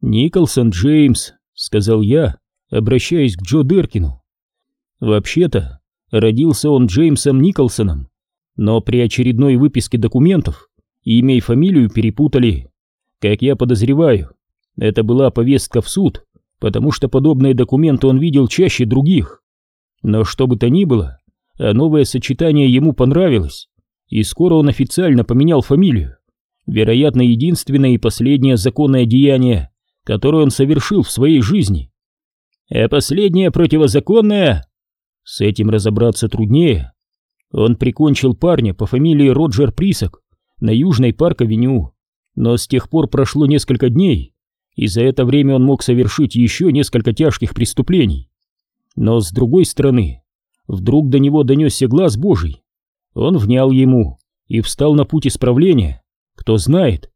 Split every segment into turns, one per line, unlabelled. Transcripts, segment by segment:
«Николсон Джеймс», — сказал я, обращаясь к Джо Деркину. Вообще-то, родился он Джеймсом Николсоном, но при очередной выписке документов имя и фамилию перепутали. Как я подозреваю, это была повестка в суд, потому что подобные документы он видел чаще других. Но что бы то ни было, а новое сочетание ему понравилось, и скоро он официально поменял фамилию. Вероятно, единственное и последнее законное деяние, которое он совершил в своей жизни. А последнее противозаконное? С этим разобраться труднее. Он прикончил парня по фамилии Роджер Присок на Южной парк-авеню, но с тех пор прошло несколько дней, и за это время он мог совершить еще несколько тяжких преступлений. Но с другой стороны, вдруг до него донесся глаз Божий. Он внял ему и встал на путь исправления. Кто знает?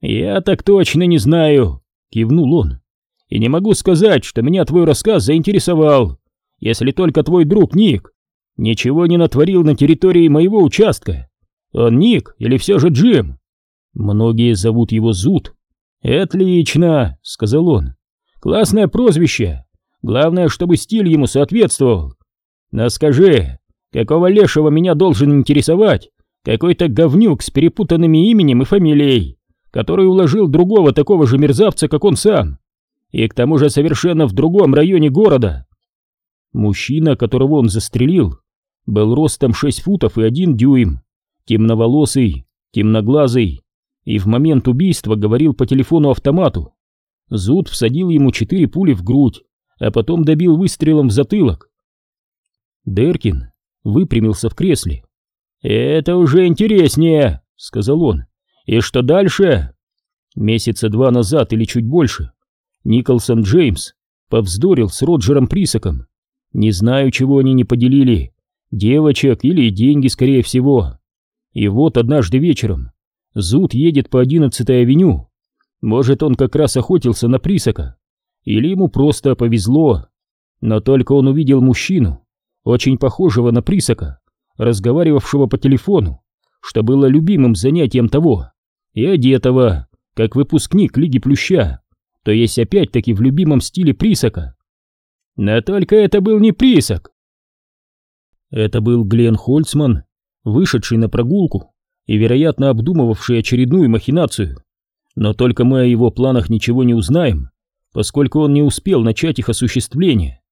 «Я так точно не знаю», — кивнул он. «И не могу сказать, что меня твой рассказ заинтересовал, если только твой друг Ник ничего не натворил на территории моего участка. Он Ник или все же Джим?» «Многие зовут его Зуд». «Отлично», — сказал он. «Классное прозвище. Главное, чтобы стиль ему соответствовал. Но скажи, какого лешего меня должен интересовать какой-то говнюк с перепутанными именем и фамилией, который уложил другого такого же мерзавца, как он сам, и к тому же совершенно в другом районе города. Мужчина, которого он застрелил, был ростом 6 футов и 1 дюйм, темноволосый, темноглазый, и в момент убийства говорил по телефону-автомату. Зуд всадил ему четыре пули в грудь, а потом добил выстрелом в затылок. Деркин выпрямился в кресле. «Это уже интереснее», — сказал он. «И что дальше?» Месяца два назад или чуть больше Николсон Джеймс повздорил с Роджером Присоком. Не знаю, чего они не поделили, девочек или деньги, скорее всего. И вот однажды вечером Зуд едет по 11-й авеню. Может, он как раз охотился на Присока, или ему просто повезло. Но только он увидел мужчину, очень похожего на Присока, разговаривавшего по телефону, что было любимым занятием того, и одетого, как выпускник Лиги Плюща, то есть опять-таки в любимом стиле Присока. Но только это был не Присок. Это был Глен Хольцман, вышедший на прогулку и, вероятно, обдумывавший очередную махинацию. Но только мы о его планах ничего не узнаем, поскольку он не успел начать их осуществление.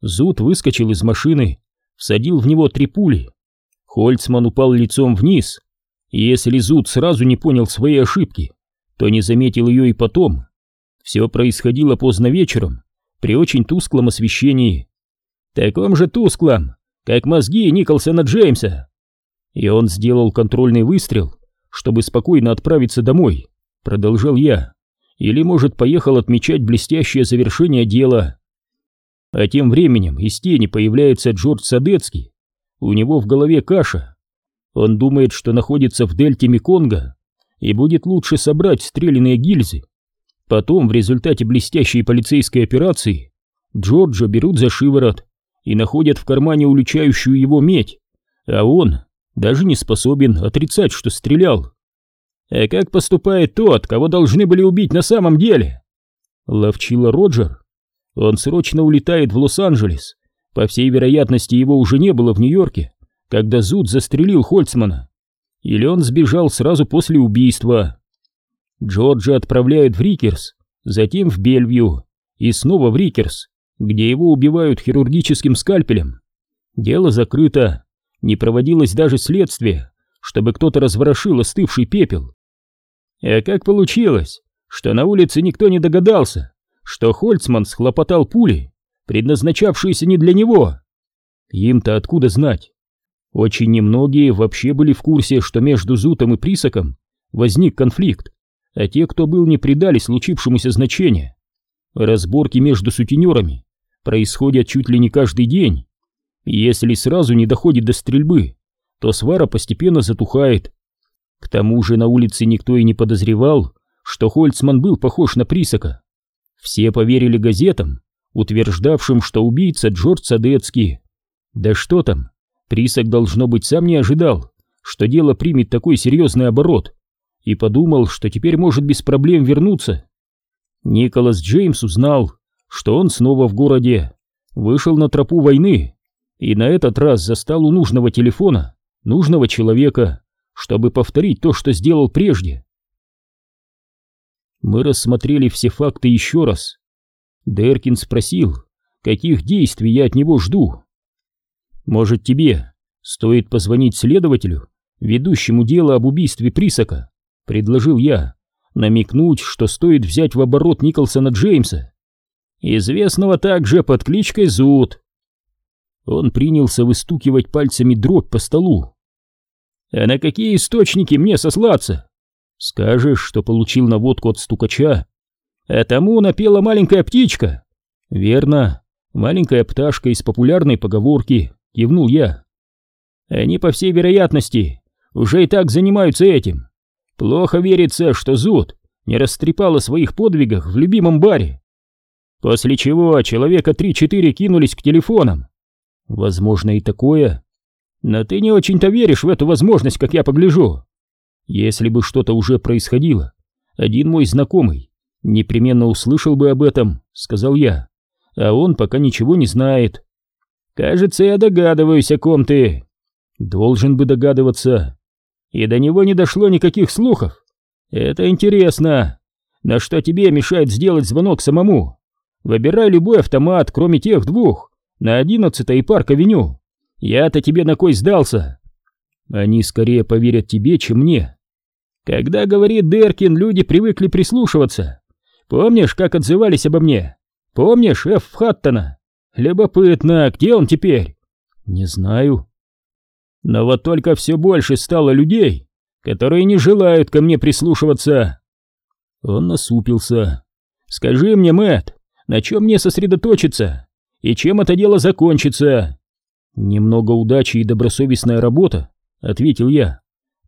Зуд выскочил из машины, всадил в него три пули. Хольцман упал лицом вниз, и если Зуд сразу не понял своей ошибки, то не заметил ее и потом. Все происходило поздно вечером, при очень тусклом освещении. Таком же тусклом, как мозги Николсона Джеймса. И он сделал контрольный выстрел, чтобы спокойно отправиться домой, продолжал я. Или, может, поехал отмечать блестящее завершение дела. А тем временем из тени появляется Джордж Садецкий. У него в голове каша. Он думает, что находится в дельте Меконга и будет лучше собрать стрелянные гильзы. Потом, в результате блестящей полицейской операции, Джорджа берут за шиворот и находят в кармане уличающую его медь, а он даже не способен отрицать, что стрелял. А как поступает тот, кого должны были убить на самом деле? Ловчила Роджер. Он срочно улетает в Лос-Анджелес. По всей вероятности, его уже не было в Нью-Йорке, когда Зуд застрелил Хольцмана. Или он сбежал сразу после убийства. Джорджа отправляют в Рикерс, затем в Бельвью и снова в Рикерс, где его убивают хирургическим скальпелем. Дело закрыто, не проводилось даже следствие, чтобы кто-то разворошил остывший пепел. А как получилось, что на улице никто не догадался, что Хольцман схлопотал пули, предназначавшиеся не для него. Им-то откуда знать? Очень немногие вообще были в курсе, что между Зутом и Присоком возник конфликт, а те, кто был, не придали случившемуся значения. Разборки между сутенерами происходят чуть ли не каждый день. Если сразу не доходит до стрельбы, то свара постепенно затухает. К тому же на улице никто и не подозревал, что Хольцман был похож на Присока. Все поверили газетам, утверждавшим, что убийца Джордж Садецкий. Да что там, Присок, должно быть, сам не ожидал, что дело примет такой серьезный оборот, и подумал, что теперь может без проблем вернуться. Николас Джеймс узнал, что он снова в городе, вышел на тропу войны и на этот раз застал у нужного телефона нужного человека, чтобы повторить то, что сделал прежде. Мы рассмотрели все факты еще раз. Деркин спросил, каких действий я от него жду. Может, тебе стоит позвонить следователю, ведущему дело об убийстве Присока, предложил я, намекнуть, что стоит взять в оборот Николсона Джеймса, известного также под кличкой Зуд. Он принялся выстукивать пальцами дробь по столу. «А на какие источники мне сослаться?» «Скажешь, что получил наводку от стукача?» «А тому напела маленькая птичка?» «Верно, маленькая пташка из популярной поговорки», — кивнул я. «Они, по всей вероятности, уже и так занимаются этим. Плохо верится, что Зуд не растрепал о своих подвигах в любимом баре. После чего человека три-четыре кинулись к телефонам. Возможно и такое. Но ты не очень-то веришь в эту возможность, как я погляжу. Если бы что-то уже происходило, один мой знакомый непременно услышал бы об этом, сказал я, а он пока ничего не знает. Кажется, я догадываюсь, о ком ты. Должен бы догадываться. И до него не дошло никаких слухов. Это интересно. На что тебе мешает сделать звонок самому? Выбирай любой автомат, кроме тех двух, на одиннадцатой и парк-авеню. Я-то тебе на кой сдался? Они скорее поверят тебе, чем мне. Когда говорит Деркин, люди привыкли прислушиваться. Помнишь, как отзывались обо мне? Помнишь Эф Хаттона? Любопытно, где он теперь? Не знаю. Но вот только все больше стало людей, которые не желают ко мне прислушиваться. Он насупился. Скажи мне, Мэт, на чем мне сосредоточиться? И чем это дело закончится? Немного удачи и добросовестная работа, ответил я.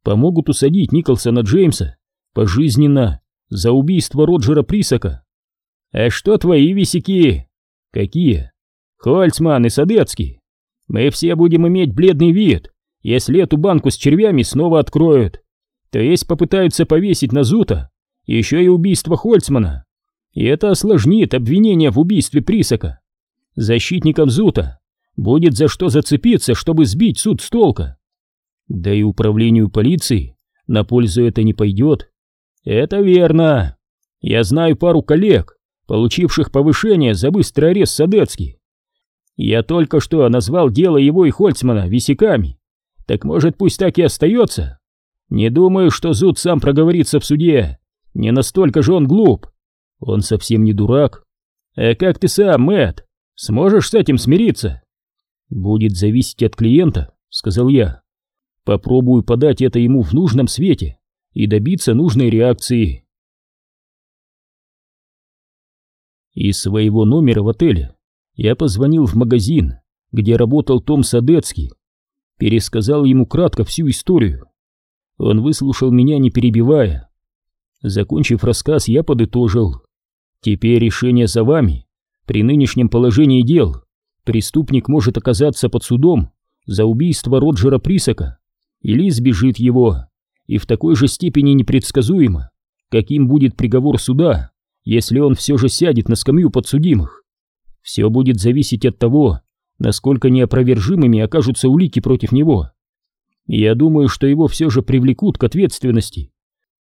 Помогут усадить Николсона Джеймса пожизненно за убийство Роджера Присока. А что твои висяки? Какие? Хольцман и Садецкий. Мы все будем иметь бледный вид, если эту банку с червями снова откроют. То есть попытаются повесить на Зута еще и убийство Хольцмана. И это осложнит обвинение в убийстве Присока. Защитникам Зута будет за что зацепиться, чтобы сбить суд с толка. Да и управлению полиции на пользу это не пойдет. Это верно. Я знаю пару коллег, получивших повышение за быстрый арест Садецки. Я только что назвал дело его и Хольцмана висяками. Так может пусть так и остается? Не думаю, что Зуд сам проговорится в суде. Не настолько же он глуп. Он совсем не дурак. А как ты сам, Мэтт, сможешь с этим смириться? Будет зависеть от клиента, сказал я. Попробую подать это ему в нужном свете и добиться нужной реакции. Из своего номера в отеле я позвонил в магазин, где работал Том Садецкий, пересказал ему кратко всю историю. Он выслушал меня, не перебивая. Закончив рассказ, я подытожил. Теперь решение за вами. При нынешнем положении дел преступник может оказаться под судом за убийство Роджера Присока или сбежит его, и в такой же степени непредсказуемо, каким будет приговор суда, если он все же сядет на скамью подсудимых. Все будет зависеть от того, насколько неопровержимыми окажутся улики против него. Я думаю, что его все же привлекут к ответственности,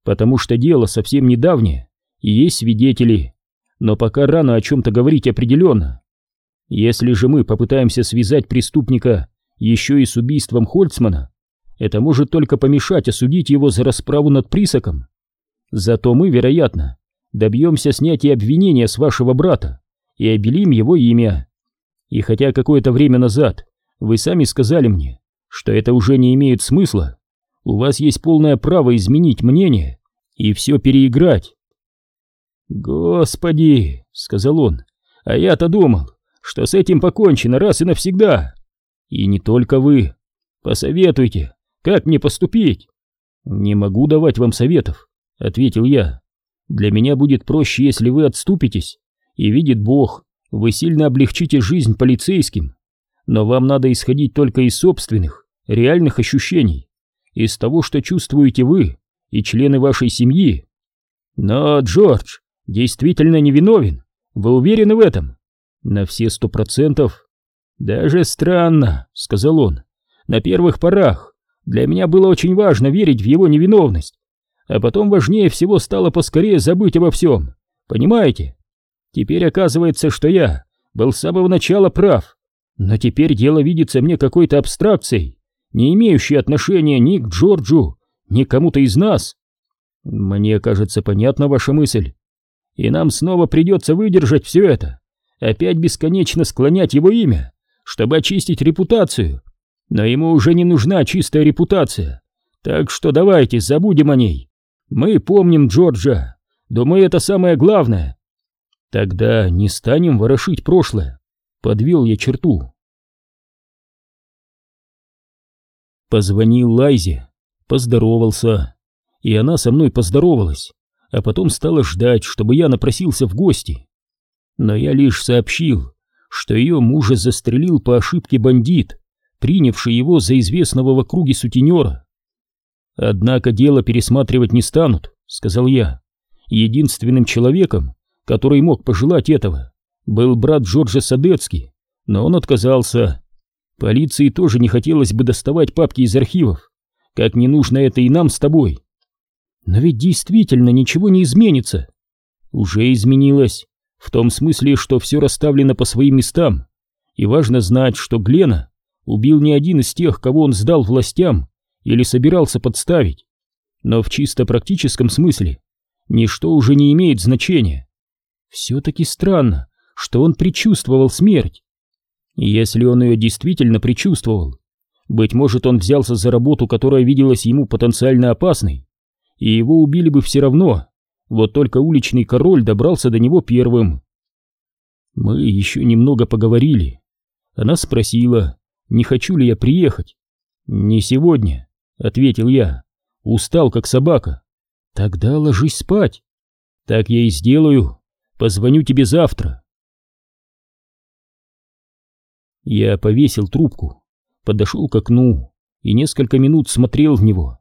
потому что дело совсем недавнее, и есть свидетели, но пока рано о чем-то говорить определенно. Если же мы попытаемся связать преступника еще и с убийством Хольцмана, это может только помешать осудить его за расправу над Присоком. Зато мы, вероятно, добьемся снятия обвинения с вашего брата и обелим его имя. И хотя какое-то время назад вы сами сказали мне, что это уже не имеет смысла, у вас есть полное право изменить мнение и все переиграть. «Господи!» — сказал он. «А я-то думал, что с этим покончено раз и навсегда. И не только вы. Посоветуйте, как мне поступить?» «Не могу давать вам советов», — ответил я. «Для меня будет проще, если вы отступитесь, и видит Бог, вы сильно облегчите жизнь полицейским. Но вам надо исходить только из собственных, реальных ощущений, из того, что чувствуете вы и члены вашей семьи. Но, Джордж, действительно невиновен? Вы уверены в этом? На все сто процентов. Даже странно, сказал он. На первых порах для меня было очень важно верить в его невиновность, а потом важнее всего стало поскорее забыть обо всем. Понимаете? Теперь оказывается, что я был с самого начала прав, но теперь дело видится мне какой-то абстракцией, не имеющей отношения ни к Джорджу, ни к кому-то из нас. Мне кажется, понятна ваша мысль. И нам снова придется выдержать все это, опять бесконечно склонять его имя, чтобы очистить репутацию. Но ему уже не нужна чистая репутация, так что давайте забудем о ней. Мы помним Джорджа, думаю, это самое главное. Тогда не станем ворошить прошлое. Подвел я черту. Позвонил Лайзе, поздоровался, и она со мной поздоровалась, а потом стала ждать, чтобы я напросился в гости. Но я лишь сообщил, что ее мужа застрелил по ошибке бандит, принявший его за известного в округе сутенера. «Однако дело пересматривать не станут», — сказал я. «Единственным человеком, который мог пожелать этого, был брат Джорджа Садецки, но он отказался. Полиции тоже не хотелось бы доставать папки из архивов, как не нужно это и нам с тобой. Но ведь действительно ничего не изменится. Уже изменилось, в том смысле, что все расставлено по своим местам, и важно знать, что Глена убил не один из тех, кого он сдал властям или собирался подставить. Но в чисто практическом смысле ничто уже не имеет значения. Все-таки странно, что он предчувствовал смерть. Если он ее действительно предчувствовал, быть может, он взялся за работу, которая виделась ему потенциально опасной, и его убили бы все равно, вот только уличный король добрался до него первым. Мы еще немного поговорили. Она спросила, не хочу ли я приехать. «Не сегодня», — ответил я. «Устал, как собака». «Тогда ложись спать». «Так я и сделаю. Позвоню тебе завтра». Я повесил трубку, подошел к окну и несколько минут смотрел в него.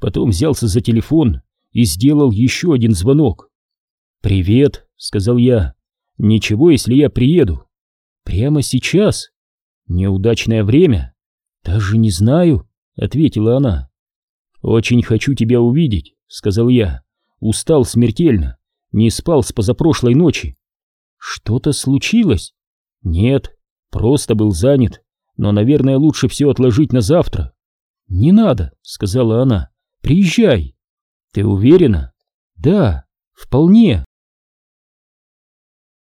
Потом взялся за телефон и сделал еще один звонок. «Привет», — сказал я. «Ничего, если я приеду». «Прямо сейчас?» «Неудачное время?» «Даже не знаю», — ответила она. «Очень хочу тебя увидеть», — сказал я. «Устал смертельно, не спал с позапрошлой ночи». «Что-то случилось?» «Нет, просто был занят, но, наверное, лучше все отложить на завтра». «Не надо», — сказала она. «Приезжай». «Ты уверена?» «Да, вполне».